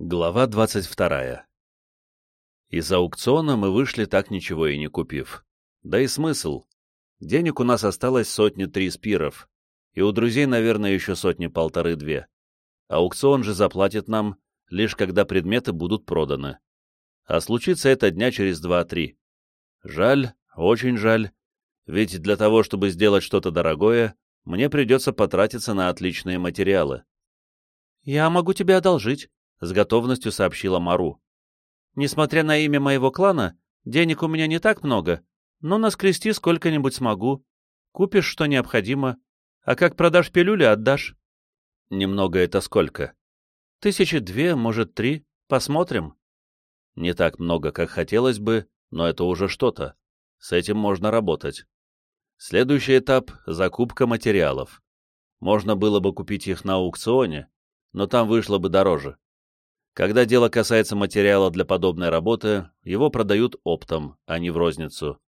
Глава 22. Из аукциона мы вышли так ничего и не купив. Да и смысл. Денег у нас осталось сотни-три спиров, и у друзей, наверное, еще сотни-полторы-две. Аукцион же заплатит нам, лишь когда предметы будут проданы. А случится это дня через два-три. Жаль, очень жаль, ведь для того, чтобы сделать что-то дорогое, мне придется потратиться на отличные материалы. «Я могу тебе одолжить», — с готовностью сообщила Мару. «Несмотря на имя моего клана, денег у меня не так много, но наскрести сколько-нибудь смогу. Купишь, что необходимо, а как продашь пилюли, отдашь». «Немного это сколько?» «Тысячи две, может, три. Посмотрим». «Не так много, как хотелось бы, но это уже что-то. С этим можно работать». Следующий этап — закупка материалов. Можно было бы купить их на аукционе, но там вышло бы дороже. Когда дело касается материала для подобной работы, его продают оптом, а не в розницу.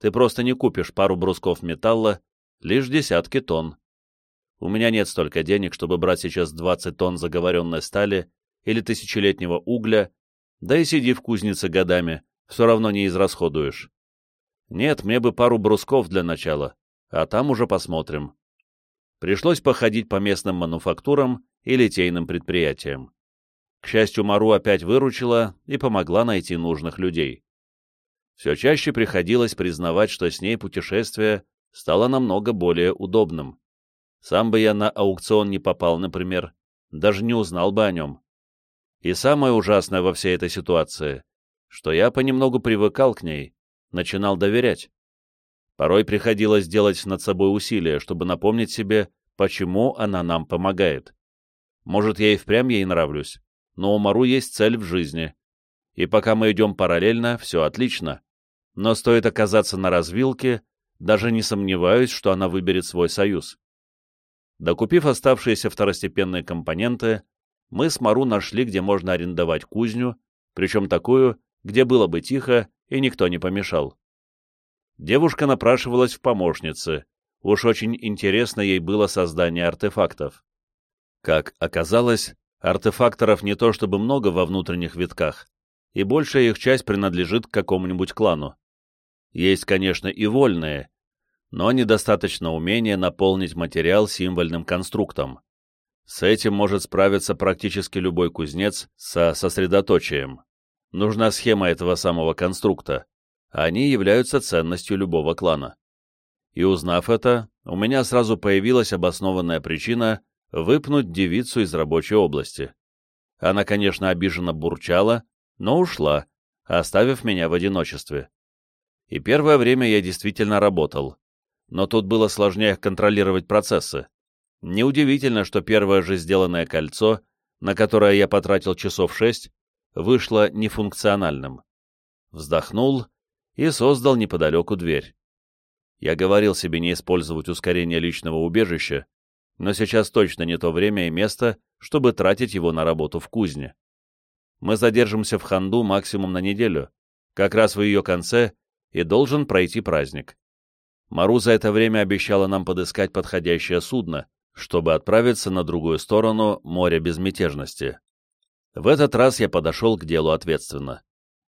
Ты просто не купишь пару брусков металла, лишь десятки тонн. У меня нет столько денег, чтобы брать сейчас 20 тонн заговоренной стали или тысячелетнего угля, да и сиди в кузнице годами, все равно не израсходуешь. Нет, мне бы пару брусков для начала, а там уже посмотрим. Пришлось походить по местным мануфактурам и литейным предприятиям. К счастью, Мару опять выручила и помогла найти нужных людей. Все чаще приходилось признавать, что с ней путешествие стало намного более удобным. Сам бы я на аукцион не попал, например, даже не узнал бы о нем. И самое ужасное во всей этой ситуации, что я понемногу привыкал к ней, начинал доверять. Порой приходилось делать над собой усилия, чтобы напомнить себе, почему она нам помогает. Может, я и впрямь ей нравлюсь, но у Мару есть цель в жизни. И пока мы идем параллельно, все отлично. Но стоит оказаться на развилке, даже не сомневаюсь, что она выберет свой союз. Докупив оставшиеся второстепенные компоненты, мы с Мару нашли, где можно арендовать кузню, причем такую, где было бы тихо и никто не помешал. Девушка напрашивалась в помощнице, уж очень интересно ей было создание артефактов. Как оказалось, Артефакторов не то чтобы много во внутренних витках, и большая их часть принадлежит к какому-нибудь клану. Есть, конечно, и вольные, но недостаточно умения наполнить материал символьным конструктом. С этим может справиться практически любой кузнец со сосредоточием. Нужна схема этого самого конструкта. Они являются ценностью любого клана. И узнав это, у меня сразу появилась обоснованная причина выпнуть девицу из рабочей области. Она, конечно, обиженно бурчала, но ушла, оставив меня в одиночестве. И первое время я действительно работал, но тут было сложнее контролировать процессы. Неудивительно, что первое же сделанное кольцо, на которое я потратил часов шесть, вышло нефункциональным. Вздохнул и создал неподалеку дверь. Я говорил себе не использовать ускорение личного убежища, но сейчас точно не то время и место, чтобы тратить его на работу в кузне. Мы задержимся в Ханду максимум на неделю, как раз в ее конце, и должен пройти праздник. Мару за это время обещала нам подыскать подходящее судно, чтобы отправиться на другую сторону моря безмятежности. В этот раз я подошел к делу ответственно.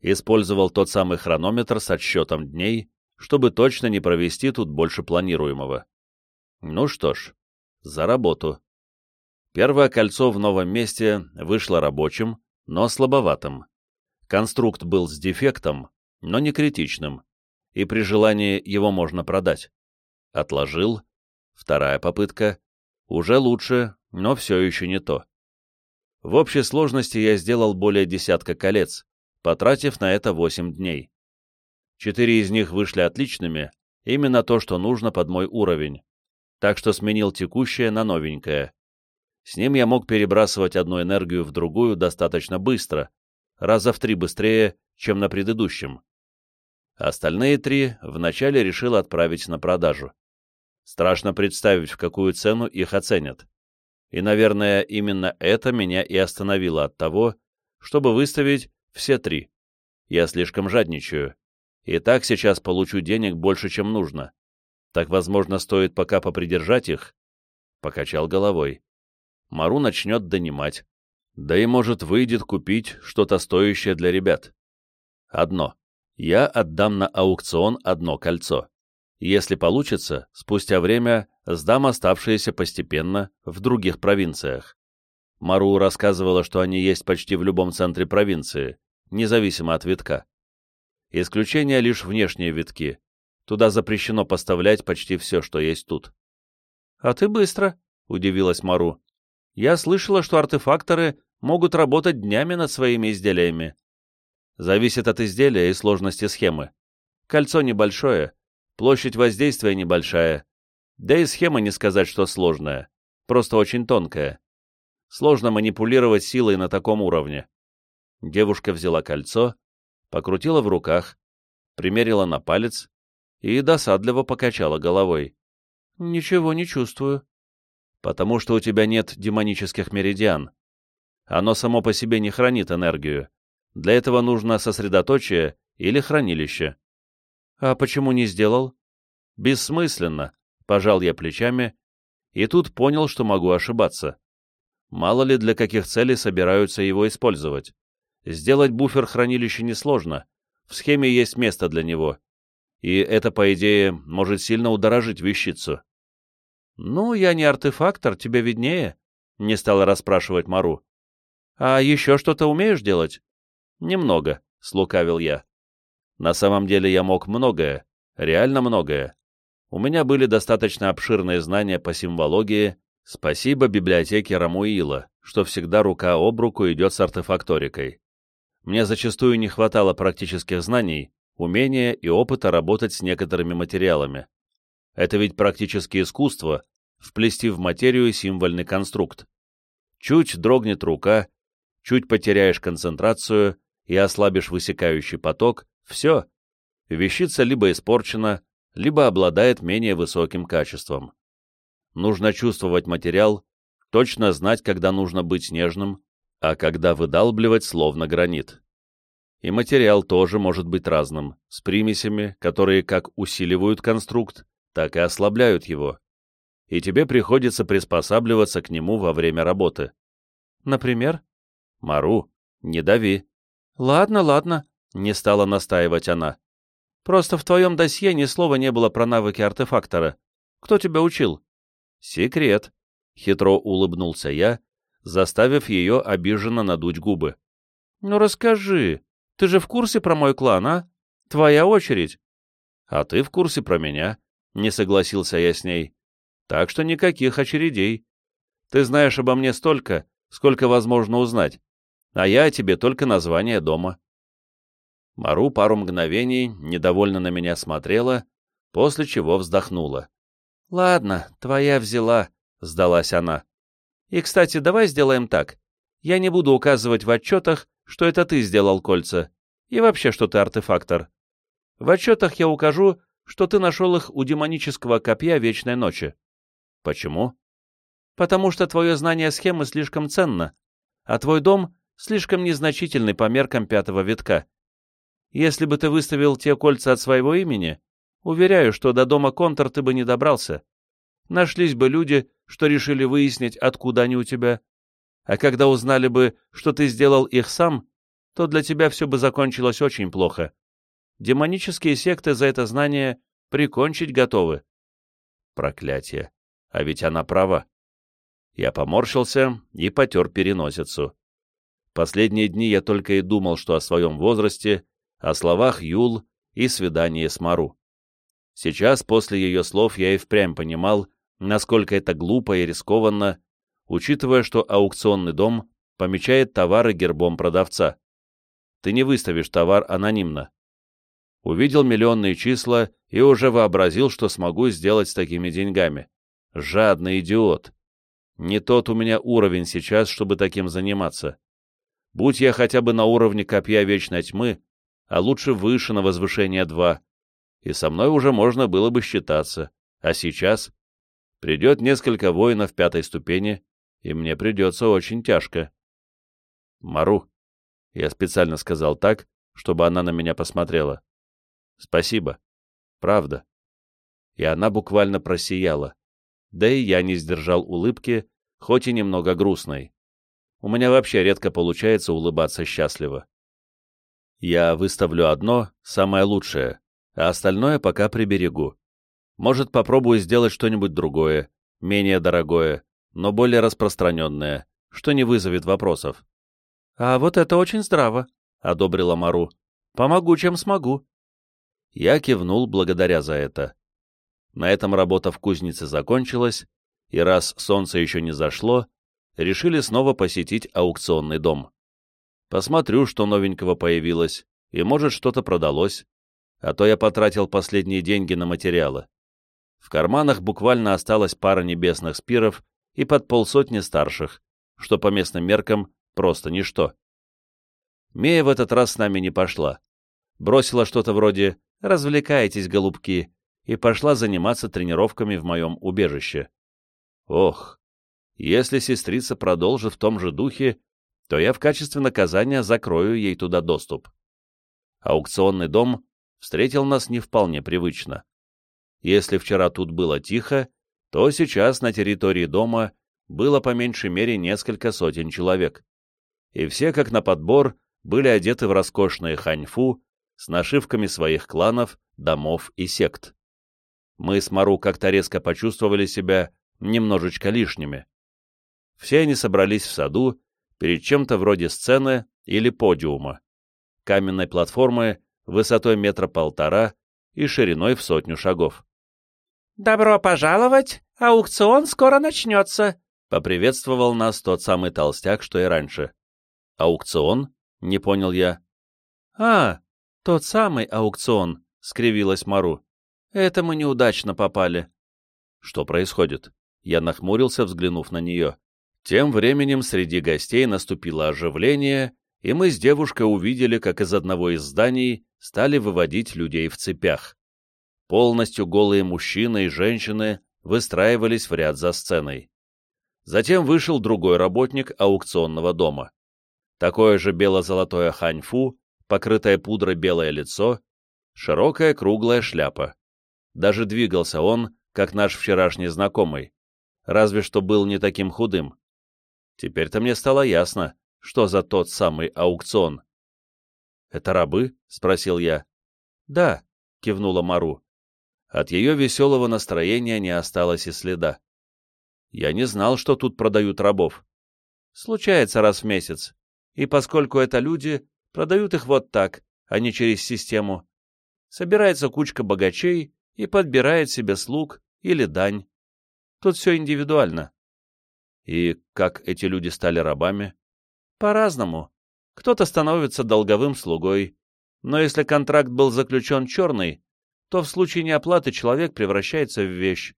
Использовал тот самый хронометр с отсчетом дней, чтобы точно не провести тут больше планируемого. Ну что ж, за работу. Первое кольцо в новом месте вышло рабочим, но слабоватым. Конструкт был с дефектом, но не критичным, и при желании его можно продать. Отложил. Вторая попытка. Уже лучше, но все еще не то. В общей сложности я сделал более десятка колец, потратив на это 8 дней. Четыре из них вышли отличными, именно то, что нужно под мой уровень так что сменил текущее на новенькое. С ним я мог перебрасывать одну энергию в другую достаточно быстро, раза в три быстрее, чем на предыдущем. Остальные три вначале решил отправить на продажу. Страшно представить, в какую цену их оценят. И, наверное, именно это меня и остановило от того, чтобы выставить все три. Я слишком жадничаю. И так сейчас получу денег больше, чем нужно. Так, возможно, стоит пока попридержать их? Покачал головой. Мару начнет донимать. Да и, может, выйдет купить что-то стоящее для ребят. Одно. Я отдам на аукцион одно кольцо. Если получится, спустя время сдам оставшиеся постепенно в других провинциях. Мару рассказывала, что они есть почти в любом центре провинции, независимо от витка. Исключение лишь внешние витки. Туда запрещено поставлять почти все, что есть тут. «А ты быстро», — удивилась Мару. «Я слышала, что артефакторы могут работать днями над своими изделиями. Зависит от изделия и сложности схемы. Кольцо небольшое, площадь воздействия небольшая, да и схема не сказать, что сложная, просто очень тонкая. Сложно манипулировать силой на таком уровне. Девушка взяла кольцо, покрутила в руках, примерила на палец и досадливо покачала головой. «Ничего не чувствую». «Потому что у тебя нет демонических меридиан. Оно само по себе не хранит энергию. Для этого нужно сосредоточие или хранилище. А почему не сделал? Бессмысленно, пожал я плечами, и тут понял, что могу ошибаться. Мало ли для каких целей собираются его использовать. Сделать буфер хранилища несложно, в схеме есть место для него, и это, по идее, может сильно удорожить вещицу. «Ну, я не артефактор, тебе виднее», — не стала расспрашивать Мару. «А еще что-то умеешь делать?» «Немного», — слукавил я. На самом деле я мог многое, реально многое. У меня были достаточно обширные знания по символогии, спасибо библиотеке Рамуила, что всегда рука об руку идет с артефакторикой. Мне зачастую не хватало практических знаний, умения и опыта работать с некоторыми материалами. Это ведь практически искусство — вплести в материю символьный конструкт. Чуть дрогнет рука, чуть потеряешь концентрацию, и ослабишь высекающий поток, все, вещица либо испорчена, либо обладает менее высоким качеством. Нужно чувствовать материал, точно знать, когда нужно быть нежным, а когда выдалбливать словно гранит. И материал тоже может быть разным, с примесями, которые как усиливают конструкт, так и ослабляют его. И тебе приходится приспосабливаться к нему во время работы. Например? Мару, не дави. «Ладно, ладно», — не стала настаивать она. «Просто в твоем досье ни слова не было про навыки артефактора. Кто тебя учил?» «Секрет», — хитро улыбнулся я, заставив ее обиженно надуть губы. «Ну расскажи, ты же в курсе про мой клан, а? Твоя очередь». «А ты в курсе про меня?» — не согласился я с ней. «Так что никаких очередей. Ты знаешь обо мне столько, сколько возможно узнать а я о тебе только название дома». Мару пару мгновений недовольно на меня смотрела, после чего вздохнула. «Ладно, твоя взяла», — сдалась она. «И, кстати, давай сделаем так. Я не буду указывать в отчетах, что это ты сделал кольца, и вообще, что ты артефактор. В отчетах я укажу, что ты нашел их у демонического копья Вечной Ночи. Почему? Потому что твое знание схемы слишком ценно, а твой дом слишком незначительный по меркам пятого витка. Если бы ты выставил те кольца от своего имени, уверяю, что до дома Контор ты бы не добрался. Нашлись бы люди, что решили выяснить, откуда они у тебя. А когда узнали бы, что ты сделал их сам, то для тебя все бы закончилось очень плохо. Демонические секты за это знание прикончить готовы. Проклятие. А ведь она права. Я поморщился и потер переносицу. Последние дни я только и думал, что о своем возрасте, о словах Юл и свидании с Мару. Сейчас, после ее слов, я и впрямь понимал, насколько это глупо и рискованно, учитывая, что аукционный дом помечает товары гербом продавца. Ты не выставишь товар анонимно. Увидел миллионные числа и уже вообразил, что смогу сделать с такими деньгами. Жадный идиот. Не тот у меня уровень сейчас, чтобы таким заниматься. Будь я хотя бы на уровне копья вечной тьмы, а лучше выше на возвышение 2, и со мной уже можно было бы считаться. А сейчас придет несколько воинов пятой ступени, и мне придется очень тяжко. Мару, я специально сказал так, чтобы она на меня посмотрела. Спасибо. Правда. И она буквально просияла. Да и я не сдержал улыбки, хоть и немного грустной. У меня вообще редко получается улыбаться счастливо. Я выставлю одно, самое лучшее, а остальное пока приберегу. Может, попробую сделать что-нибудь другое, менее дорогое, но более распространенное, что не вызовет вопросов. «А вот это очень здраво», — одобрила Мару. «Помогу, чем смогу». Я кивнул благодаря за это. На этом работа в кузнице закончилась, и раз солнце еще не зашло, решили снова посетить аукционный дом. Посмотрю, что новенького появилось, и, может, что-то продалось, а то я потратил последние деньги на материалы. В карманах буквально осталась пара небесных спиров и под полсотни старших, что по местным меркам просто ничто. Мея в этот раз с нами не пошла. Бросила что-то вроде «развлекайтесь, голубки», и пошла заниматься тренировками в моем убежище. Ох, если сестрица продолжит в том же духе, то я в качестве наказания закрою ей туда доступ. Аукционный дом встретил нас не вполне привычно. Если вчера тут было тихо, то сейчас на территории дома было по меньшей мере несколько сотен человек. И все, как на подбор, были одеты в роскошные ханьфу с нашивками своих кланов, домов и сект. Мы с Мару как-то резко почувствовали себя немножечко лишними. Все они собрались в саду перед чем-то вроде сцены или подиума, каменной платформы высотой метра полтора и шириной в сотню шагов. «Добро пожаловать! Аукцион скоро начнется!» — поприветствовал нас тот самый толстяк, что и раньше. «Аукцион?» — не понял я. «А, тот самый аукцион!» — скривилась Мару. «Это мы неудачно попали». «Что происходит?» Я нахмурился, взглянув на нее. Тем временем среди гостей наступило оживление, и мы с девушкой увидели, как из одного из зданий стали выводить людей в цепях. Полностью голые мужчины и женщины выстраивались в ряд за сценой. Затем вышел другой работник аукционного дома. Такое же бело-золотое ханьфу, покрытое пудрой белое лицо, широкая круглая шляпа. Даже двигался он, как наш вчерашний знакомый, разве что был не таким худым. Теперь-то мне стало ясно, что за тот самый аукцион. «Это рабы?» — спросил я. «Да», — кивнула Мару. От ее веселого настроения не осталось и следа. Я не знал, что тут продают рабов. Случается раз в месяц. И поскольку это люди, продают их вот так, а не через систему. Собирается кучка богачей и подбирает себе слуг или дань. Тут все индивидуально. И как эти люди стали рабами? По-разному. Кто-то становится долговым слугой, но если контракт был заключен черный, то в случае неоплаты человек превращается в вещь.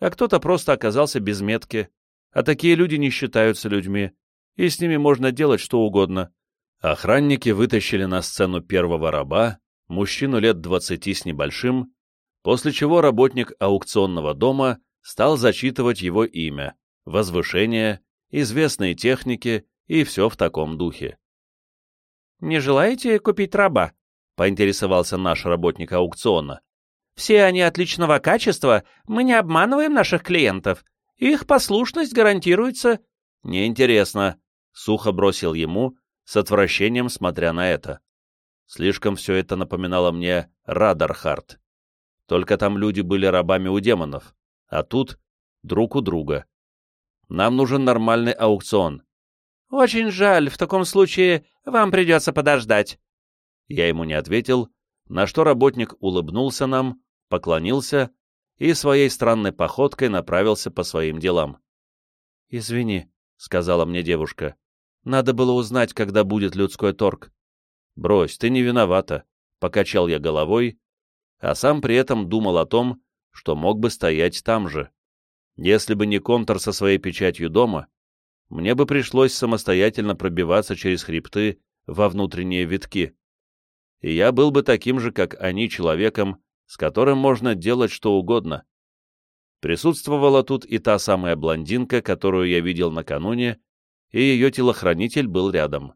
А кто-то просто оказался без метки, а такие люди не считаются людьми, и с ними можно делать что угодно. Охранники вытащили на сцену первого раба, мужчину лет двадцати с небольшим, после чего работник аукционного дома стал зачитывать его имя, возвышение, известные техники и все в таком духе. «Не желаете купить раба?» — поинтересовался наш работник аукциона. Все они отличного качества, мы не обманываем наших клиентов. Их послушность гарантируется...» «Неинтересно», — сухо бросил ему, с отвращением смотря на это. Слишком все это напоминало мне Радархарт. Только там люди были рабами у демонов, а тут друг у друга. Нам нужен нормальный аукцион. «Очень жаль, в таком случае вам придется подождать». Я ему не ответил, на что работник улыбнулся нам, поклонился и своей странной походкой направился по своим делам. «Извини», — сказала мне девушка, — «надо было узнать, когда будет людской торг». «Брось, ты не виновата», — покачал я головой, а сам при этом думал о том, что мог бы стоять там же. Если бы не контур со своей печатью дома, мне бы пришлось самостоятельно пробиваться через хребты во внутренние витки. И я был бы таким же, как они, человеком, с которым можно делать что угодно. Присутствовала тут и та самая блондинка, которую я видел накануне, и ее телохранитель был рядом.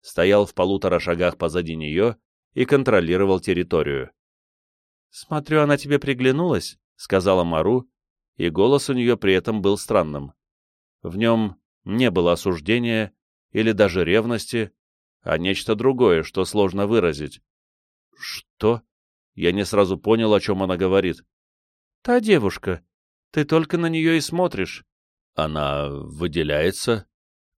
Стоял в полутора шагах позади нее и контролировал территорию. «Смотрю, она тебе приглянулась», — сказала Мару, и голос у нее при этом был странным. В нем не было осуждения или даже ревности, а нечто другое, что сложно выразить. Что? Я не сразу понял, о чем она говорит. Та девушка. Ты только на нее и смотришь. Она выделяется?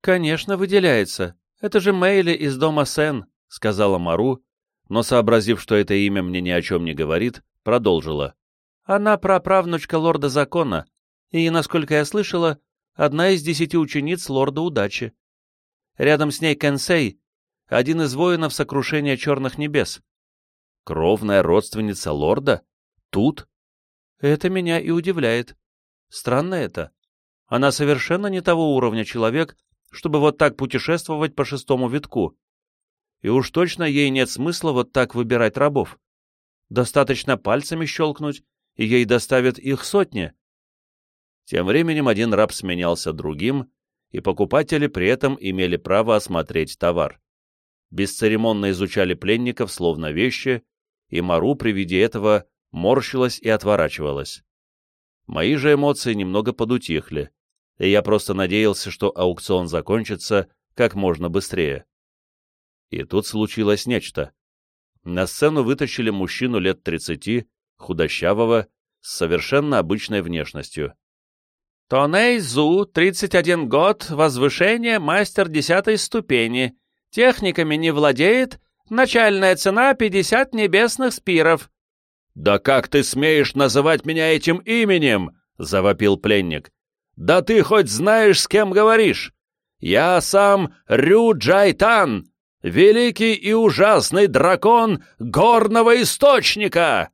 Конечно, выделяется. Это же Мэйли из дома Сен, сказала Мару, но, сообразив, что это имя мне ни о чем не говорит, продолжила. Она праправнучка лорда закона, и, насколько я слышала, одна из десяти учениц лорда удачи. Рядом с ней Кенсей, один из воинов сокрушения черных небес. Кровная родственница лорда? Тут? Это меня и удивляет. Странно это. Она совершенно не того уровня человек, чтобы вот так путешествовать по шестому витку. И уж точно ей нет смысла вот так выбирать рабов. Достаточно пальцами щелкнуть, и ей доставят их сотни. Тем временем один раб сменялся другим, и покупатели при этом имели право осмотреть товар. Бесцеремонно изучали пленников словно вещи, и Мару при виде этого морщилась и отворачивалась. Мои же эмоции немного подутихли, и я просто надеялся, что аукцион закончится как можно быстрее. И тут случилось нечто. На сцену вытащили мужчину лет тридцати, худощавого, с совершенно обычной внешностью. Тоней Зу, 31 год, возвышение, мастер десятой ступени. Техниками не владеет, начальная цена 50 небесных спиров». «Да как ты смеешь называть меня этим именем?» — завопил пленник. «Да ты хоть знаешь, с кем говоришь? Я сам Рю Джайтан, великий и ужасный дракон горного источника!»